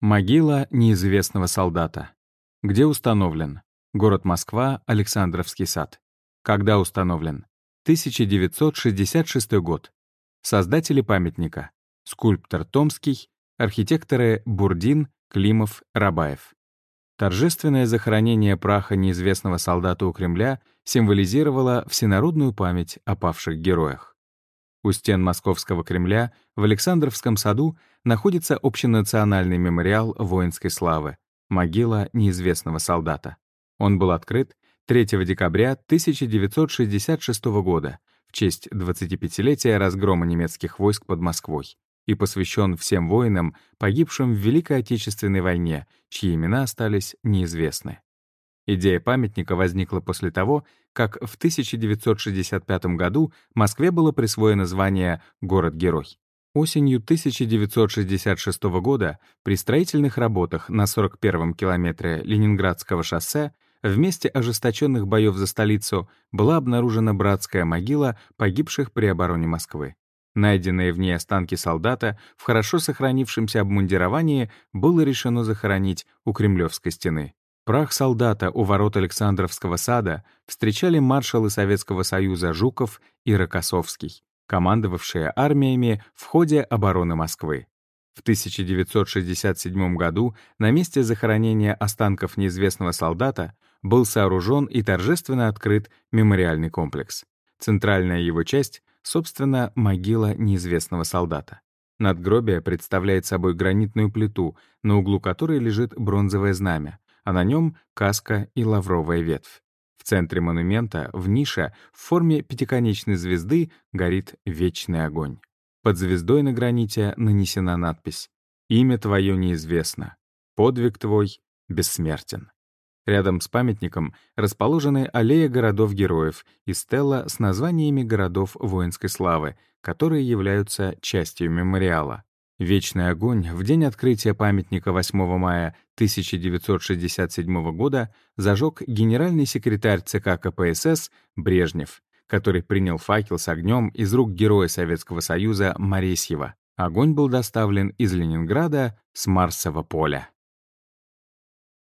Могила неизвестного солдата. Где установлен? Город Москва, Александровский сад. Когда установлен? 1966 год. Создатели памятника. Скульптор Томский, архитекторы Бурдин, Климов, Рабаев. Торжественное захоронение праха неизвестного солдата у Кремля символизировало всенародную память о павших героях. У стен Московского Кремля в Александровском саду находится общенациональный мемориал воинской славы — могила неизвестного солдата. Он был открыт 3 декабря 1966 года в честь 25-летия разгрома немецких войск под Москвой и посвящен всем воинам, погибшим в Великой Отечественной войне, чьи имена остались неизвестны. Идея памятника возникла после того, как в 1965 году Москве было присвоено звание «Город-герой». Осенью 1966 года при строительных работах на 41-м километре Ленинградского шоссе в месте ожесточенных боев за столицу была обнаружена братская могила погибших при обороне Москвы. Найденные в ней останки солдата в хорошо сохранившемся обмундировании было решено захоронить у Кремлевской стены. Прах солдата у ворот Александровского сада встречали маршалы Советского Союза Жуков и Рокоссовский, командовавшие армиями в ходе обороны Москвы. В 1967 году на месте захоронения останков неизвестного солдата был сооружен и торжественно открыт мемориальный комплекс. Центральная его часть, собственно, могила неизвестного солдата. Надгробие представляет собой гранитную плиту, на углу которой лежит бронзовое знамя, а на нем каска и лавровая ветвь. В центре монумента, в нише, в форме пятиконечной звезды горит вечный огонь. Под звездой на граните нанесена надпись «Имя твое неизвестно. Подвиг твой бессмертен». Рядом с памятником расположены аллея городов-героев и стелла с названиями городов воинской славы, которые являются частью мемориала. Вечный огонь в день открытия памятника 8 мая 1967 года зажег генеральный секретарь ЦК КПСС Брежнев, который принял факел с огнем из рук героя Советского Союза Моресьева. Огонь был доставлен из Ленинграда с Марсового поля.